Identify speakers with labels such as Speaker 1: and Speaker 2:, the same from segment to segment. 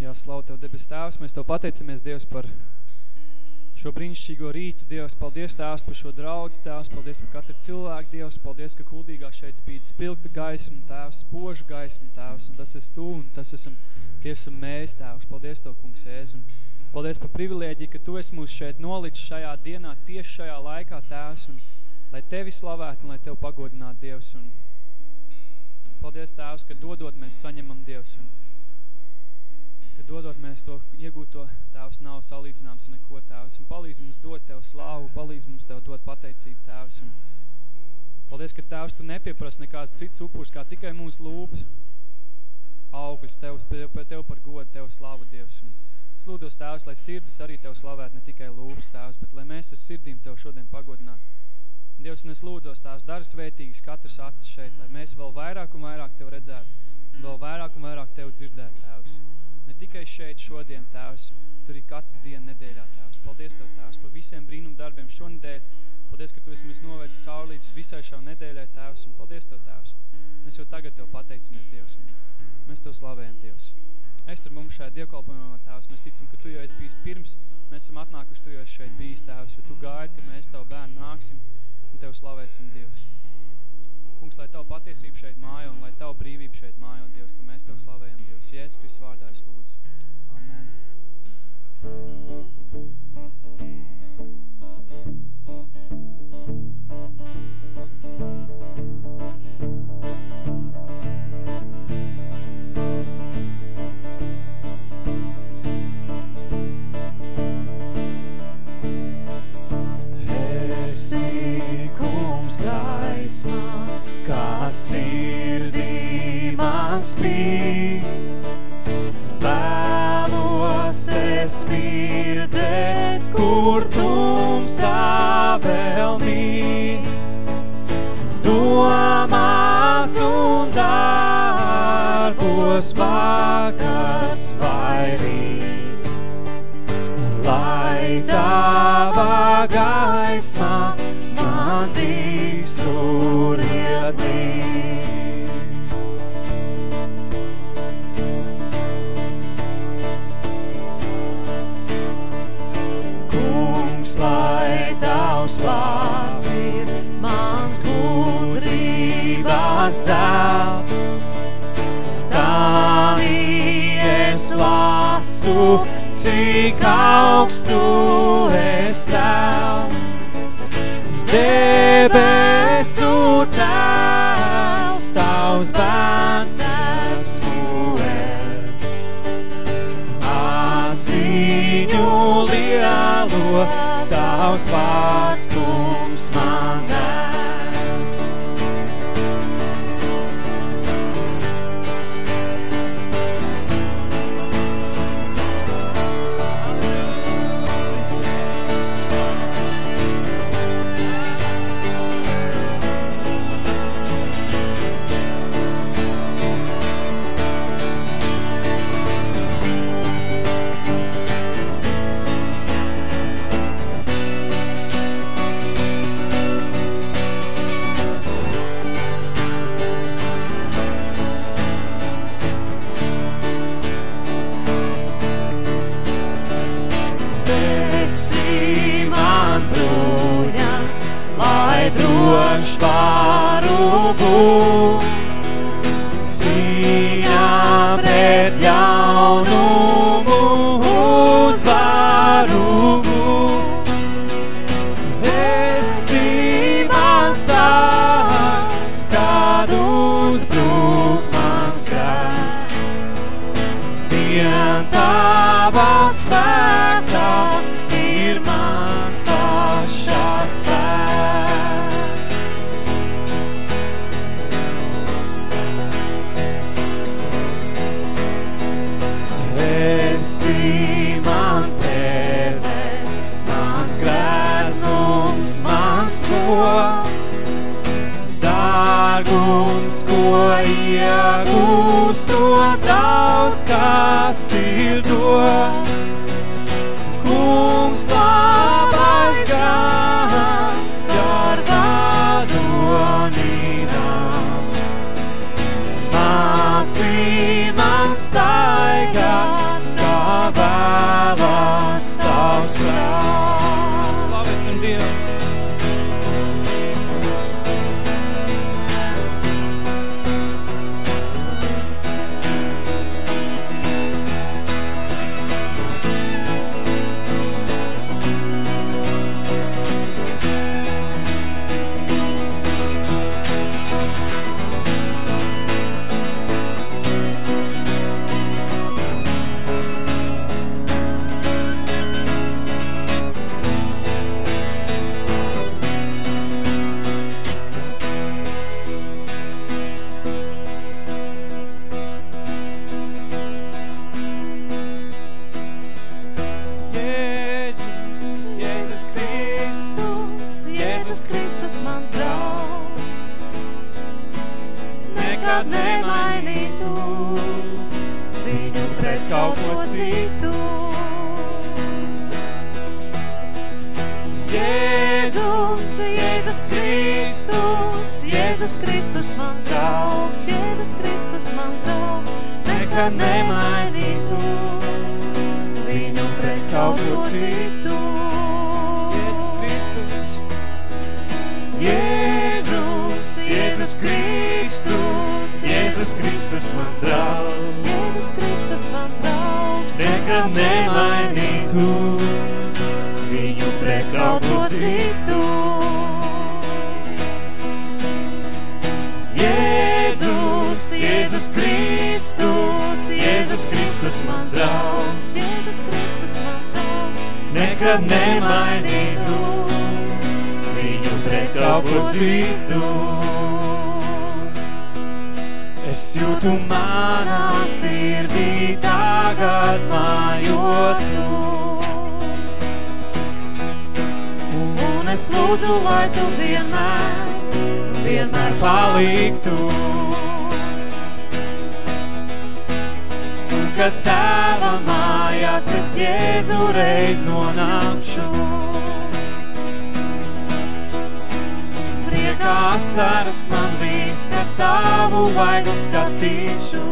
Speaker 1: Jā, slavu Tev, debes Tēvs, mēs Tev pateicamies, Dievs, par šo brīnišķīgo rītu, Dievs, paldies Tēvs par šo draudzi, Tēvs, paldies par katru cilvēku, Dievs, paldies, ka kuldīgā šeit spīd spilgta gaisma, Tēvs, spoža gaisma, Tēvs, un tas esi Tu, un tas esam, tie esam mēs, Tēvs, paldies Tev, kungs, Jēz, un paldies par privilēģiju, ka Tu esi mūs šeit nolicis šajā dienā, tieši šajā laikā, Tēvs, un lai Tevi slavētu, un lai Tev pagodinātu, Dievs, un paldies, Tēvs, ka dodot mēs saņemam, Dievs, un dodot mēs to iegūto, Tēvs, nav salīdzināms ar neko, Tēvs, un palīdz mums dot Tev slāvu, palīdz mums Tev dot pateicību, Tēvs, un paldies, ka Tēvs, Tu nepieprasi nekāds cits upurs, kā tikai mūsu lūpas. Augļus Tev, tev par godu, Tev slāvu, Dievs, un es lūdzos, Tēvs, lai sirdis arī Tev slavētu, ne tikai lūpas, Tēvs, bet lai mēs ar sirdīm Tev šodien pagodinātu. Dievs, un es lūdzos Tēvs, dari svētīgas katras acis šeit, lai mēs vēl vairāk un vairāk Tev redzētu, un vēl vairāk un vairāk Tev dzirdētu, Tēvs ne tikai šeit šodien, Tēvs, bet arī katru dienu nedēļā, Tēvs. Paldies Tev, Tēvs, par visiem brīnum darbiem šonedēļ. Paldies, ka Tu esi mēs novēdz cauri līdz visai šā nedēļai, Tēvs, un paldies Tev, Tēvs. Mēs jau tagad Tev pateicamies, Dievs, un mēs Tev slavējam, Dievs. Es ar mums šajā dievkalpojumā, Tēvs, mēs ticam, ka Tu jau esi bijis pirms, mēs esam atnākuši, Tu jau esi šeit bijis, Tēvs, jo Tu gaidi, ka mēs Tavu bērnu nāksim un Tev slavēsim, Dievs. Kungs, lai Tavu patiesību šeit mājo un lai Tavu brīvību šeit mājo, Dievs, ka mēs Tev slavējam, Dievs. Jēzus Kristus vārdā es lūdzu. Amen.
Speaker 2: Tava gaisma man visur iedīs. Kungs, lai tavs vārds ir mans gudrības zelts, Tādī es lasu, cik augstu es celts. Debesu tēvs, tavs bērns esmu es. Atziņu lielo, tavs vārds lai droši dārgums, ko iegūst to daudz, kas ir dots. Kungs labais mans draugs, nekad nemainītu. Viņu pret kaut ko citu.
Speaker 1: Jēzus Kristus,
Speaker 2: Jēzus, Jēzus Kristus, Jēzus Kristus mans draugs, Jēzus Kristus mans draugs, nekad nemainītu. Viņu pret kaut ko citu. Jēzus, Jēzus Kristus, Jēzus Kristus mans draugs, Jēzus Kristus mans draugs, nekad nemainītu viņu pret kaut ko citu. Es jūtu manā sirdī tagad mājot tu. Un es lūdzu, lai tu vienmēr, vienmēr paliktu. Kad tava mājās es Jēzu reiz nonākšu. Priekā asaras man bijis, kad tavu vaigu skatīšu.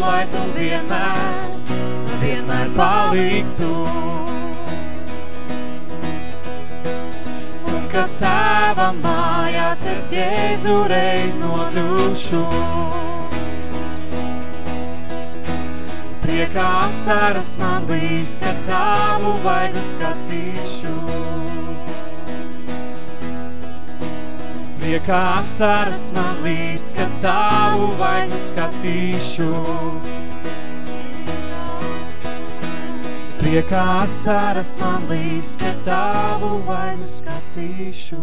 Speaker 2: Lai tu vienmēr, vienmēr paliktu. Un kad tava mājās es Jēzu reiz nokļūšu. Priekā asaras man līs, kad tavu vaigu skatīšu. Priekā asaras man līs, kad tavu vaigu skatīšu. Priekā asaras man līs, kad tavu vaigu skatīšu.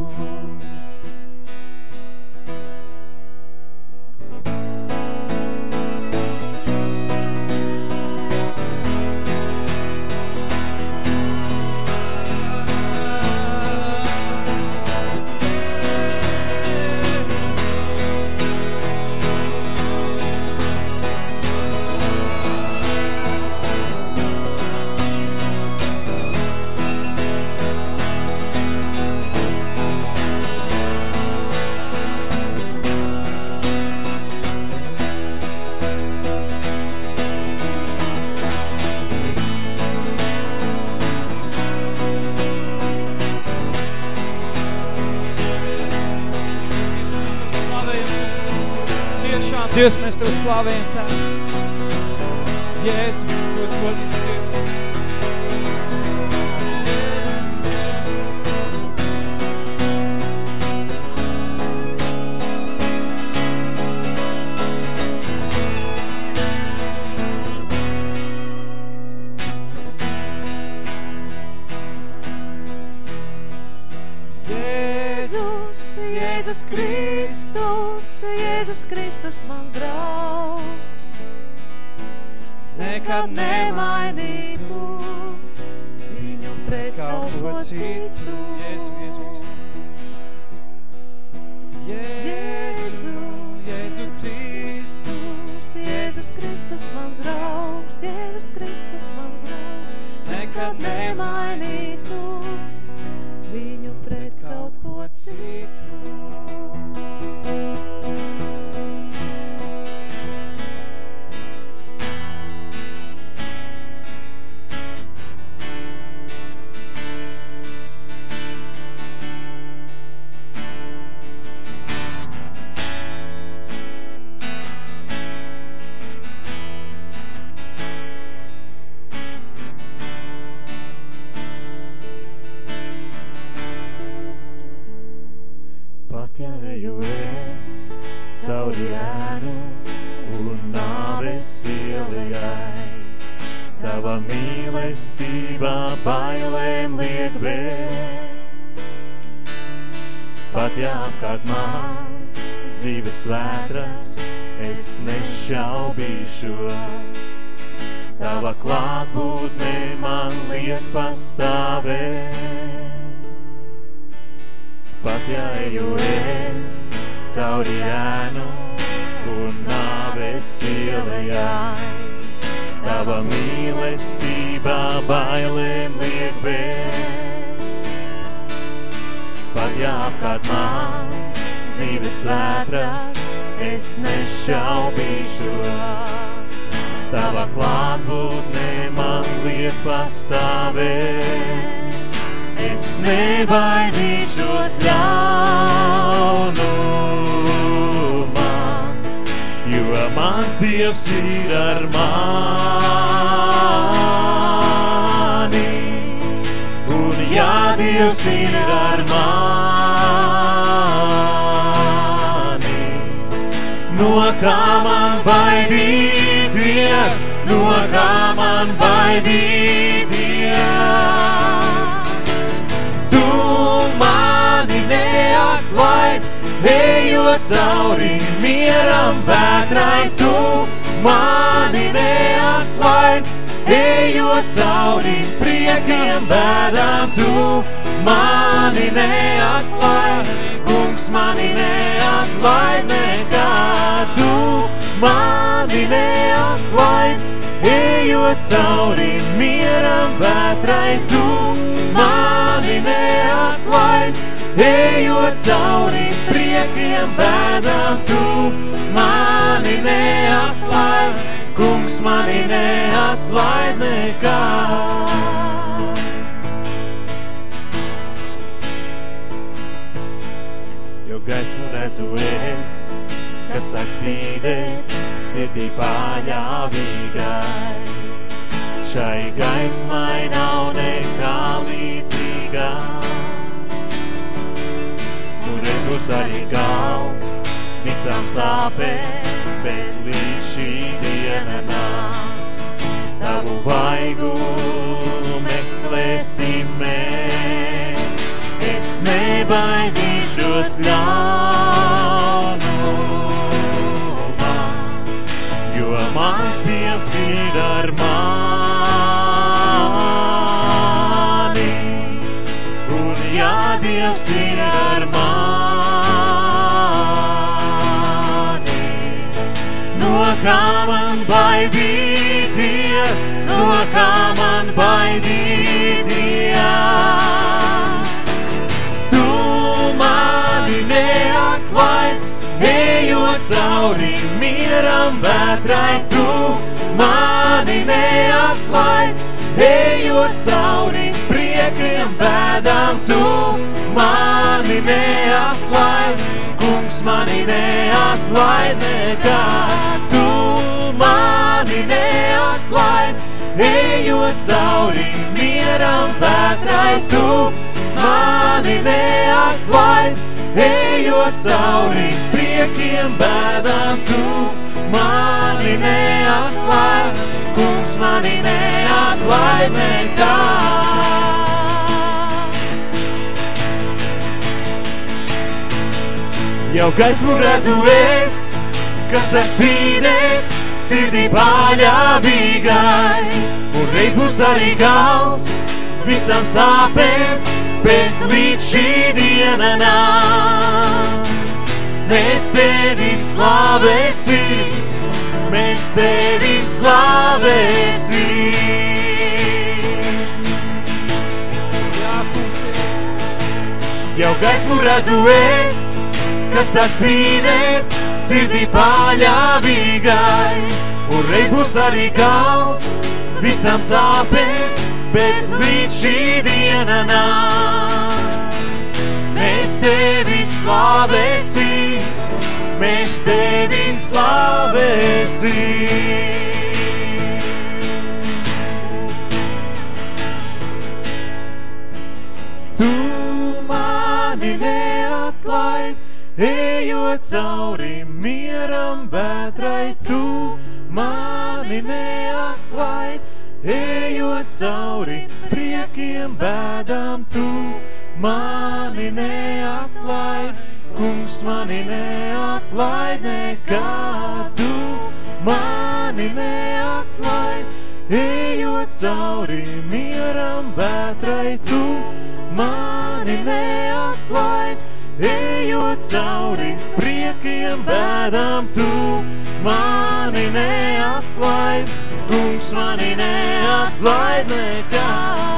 Speaker 1: Dievs, mēs Tev
Speaker 2: Jēzus Kristus, Jēzus Kristus mans draugs, nekad nemainītu viņu pret kaut ko citu.
Speaker 1: Jēzu, Jēzu, Jēzu.
Speaker 2: Jēzu, Jēzu Kristus, Jēzus Kristus mans draugs, Jēzus Kristus mans draugs, nekad nemainītu
Speaker 3: Pat jāapkārt man dzīves vētras, es nešaubīšos. Tava klātbūtne man liek pastāvēt. Pat ja eju es cauri ēnu un nāves ielējai, Tava mīlestībā bailēm liek bēgt. Ja apkārt man dzīves vētras, es nešaubīšos. Tava klātbūtne man liek pastāvēt. Es nebaidīšos ļaunumā, jo mans Dievs ir ar mani. Un ja Dievs ir ar mani, kā man baidīties, no kā man baidīties. Tu mani neatlaid, ejot cauri mieram vētrai, tu mani neatlaid, ejot cauri priekiem bēdām, tu mani neatlaid, kungs mani neatlaid nekā, tu mani neatlaid, ejot cauri mieram vētrai, tu mani neatlaid, ejot cauri priekiem bēdām, tu mani neatlaid, kungs mani neatlaid nekā. Gaismu redzu es, kas sāk spīdēt, sirdī paļāvīgai. Šai gaismai nav nekā līdzīgā. Un es būs arī gals visām sāpēm, bet līdz šī diena nāks. Tavu vaigu meklēsim mēs, nebaidīšos ļaunumā, mieram vētrai, tu mani neatlaid, ejot cauri priekiem bēdām, tu mani neatlaid, kungs mani neatlaid nekā, tu mani neatlaid, ejot cauri mieram vētrai, tu mani neatlaid, ejot cauri priekiem bēdām, tu mani neatlaid, kungs mani neatlaid nekā. Jau gaismu redzu es, kas ar spīdēt, sirdī paļāvīgai, un reiz būs arī gals visam sāpēm, bet līdz šī diena nāks. Mēs tevi slavēsim, mēs tevi slavēsim. Jau gaismu redzu es, kas ar spīdēt, sirdī paļāvīgai, un reiz būs arī gals visam sāpēm, bet līdz šī diena nāk. Mēs tevi slavēsim, mēs tevi slavēsim. Mani neatlaid, ejot cauri mieram vētrai, tu mani neatlaid, ejot cauri priekiem bēdām tu, mani neatlaid, kungs mani neatlaid nekādu, mani neatlaid, ejot cauri mieram vētrai tu, mani neatlaid, ejot cauri priekiem bēdām tu, mani neatlaid, kungs mani neatlaid nekādu.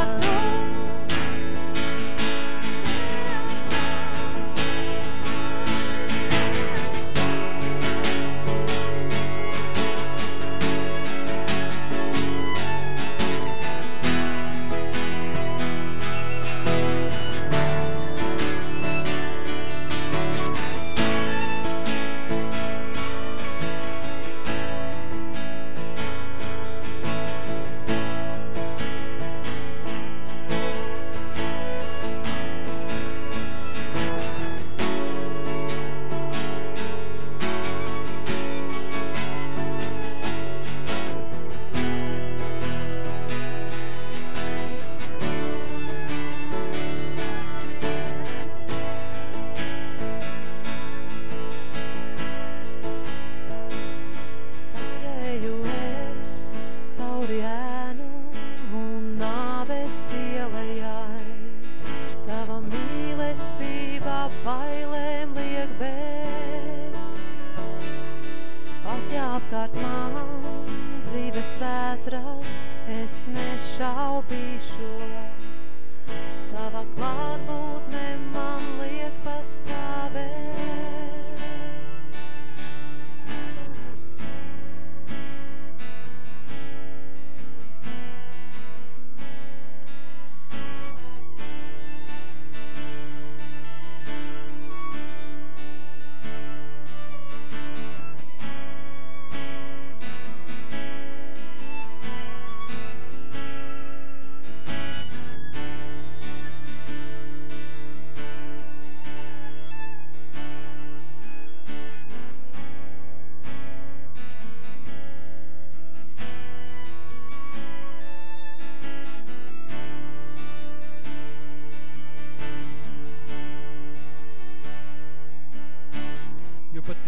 Speaker 2: Nešaubīšos. Tava klātbūtne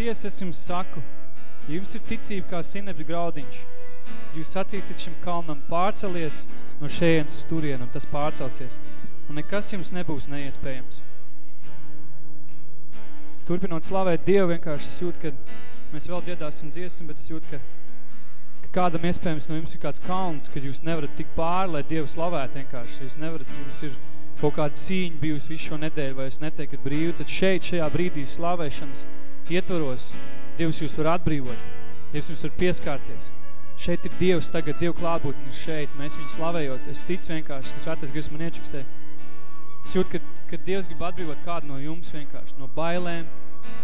Speaker 1: patiesi es jums saku, ja jums ir ticība kā sinebļu graudiņš, jūs sacīsiet šim kalnam pārcelies no šejienes uz turienu, un tas pārcelsies, un nekas jums nebūs neiespējams. Turpinot slavēt Dievu, vienkārši es jūtu, ka mēs vēl dziedāsim dziesmu, bet es jūtu, ka, ka kādam iespējams no jums ir kāds kalns, kad jūs nevarat tik pāri, lai Dievu slavētu vienkārši. Jūs nevarat, jums ir kaut kāda cīņa bijusi visu šo nedēļu, vai jūs netiekat brīvi, tad šeit, šajā brīdī slavēšanas ietvaros, Dievs jūs var atbrīvot, Dievs jums var pieskārties. Šeit ir Dievs tagad, Dievu klātbūtni ir šeit, mēs viņu slavējot. Es ticu vienkārši, ka svētais Dievs man iečukstē. Es jūtu, ka, ka Dievs grib atbrīvot kādu no jums vienkārši, no bailēm,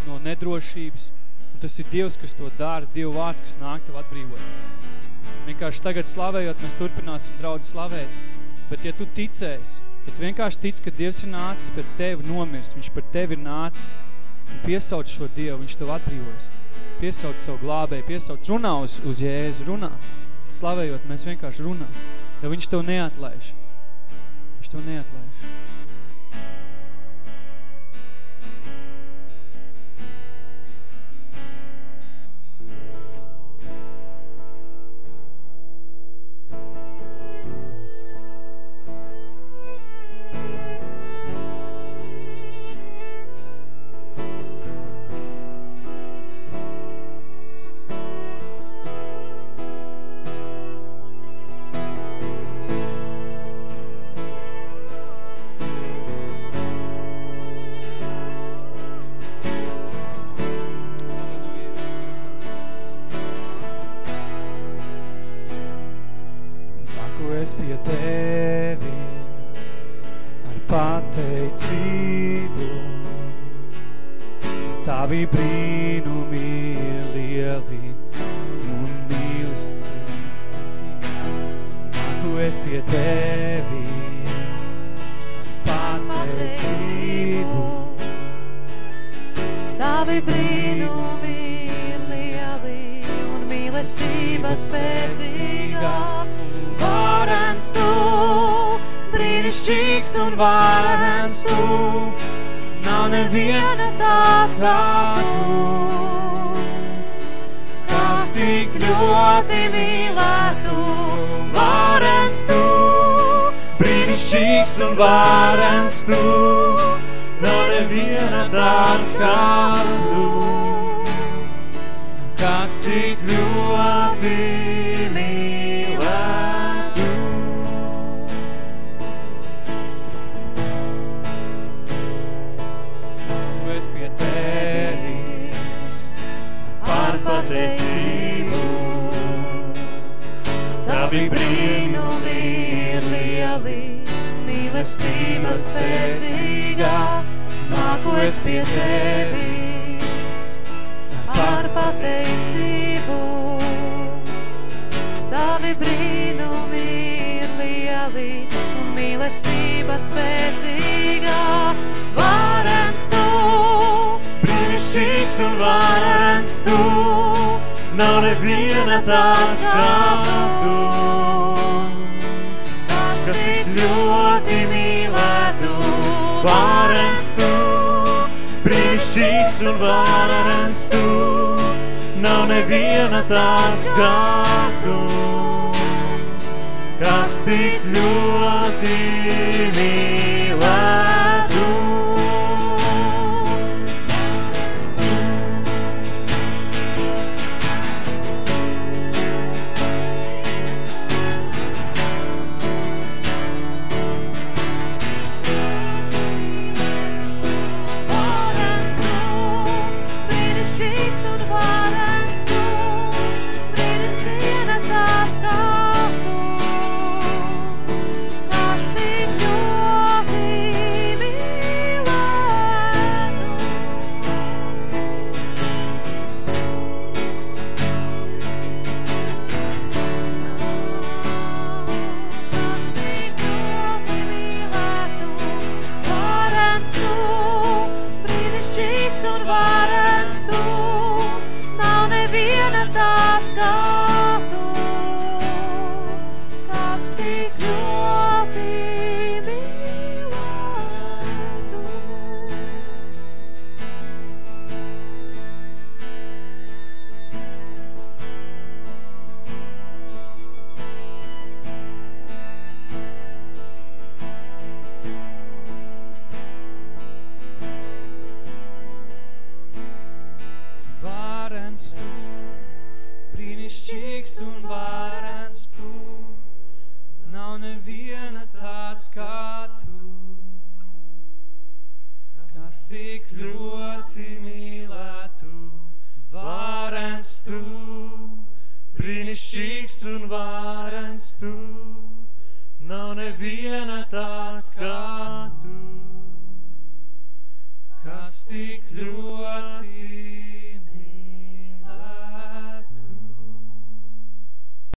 Speaker 1: no nedrošības. Un tas ir Dievs, kas to dara, Dievu vārds, kas nāk tev atbrīvot. Vienkārši tagad slavējot, mēs turpināsim draudz slavēt. Bet ja tu ticēsi, ja tu vienkārši tic, ka Dievs ir nācis par tevi nomirs, viņš par tevi ir nācis piesauc šo Dievu, viņš tev atbrīvos. Piesauc savu glābēju, piesauc, runā uz, uz Jēzu, runā. Slavējot, mēs vienkārši runā. Jo viņš tev neatlaiž. Viņš tev neatlaiž. Tavi brīnumi lieli un mīlestības spēcīgi. Nāku es pie tevis ar pateicību.
Speaker 2: Tavi brīnumi lieli un mīlestības spēcīgā. Varens tu, brīnišķīgs un varens tu, nav neviena tāds kā tu. Kas tik ļoti mīlētu, varens tu,
Speaker 3: brīnišķīgs un varens tu, nav neviena tāds kā tu. Kas tik ļoti mīlētu.
Speaker 2: Mīlestība spēcīgā, nāku es pie tevis par pateicību. Tavi brīnumi ir lieli un mīlestība spēcīgā, varens tu,
Speaker 3: brīnišķīgs un varens tu, nav neviena tāds kā tu.
Speaker 2: kas tik
Speaker 3: ļoti mīlētu, varens tu, brīnišķīgs un varens tu, nav neviena tāds kā tu. Kas tik ļoti mīlētu.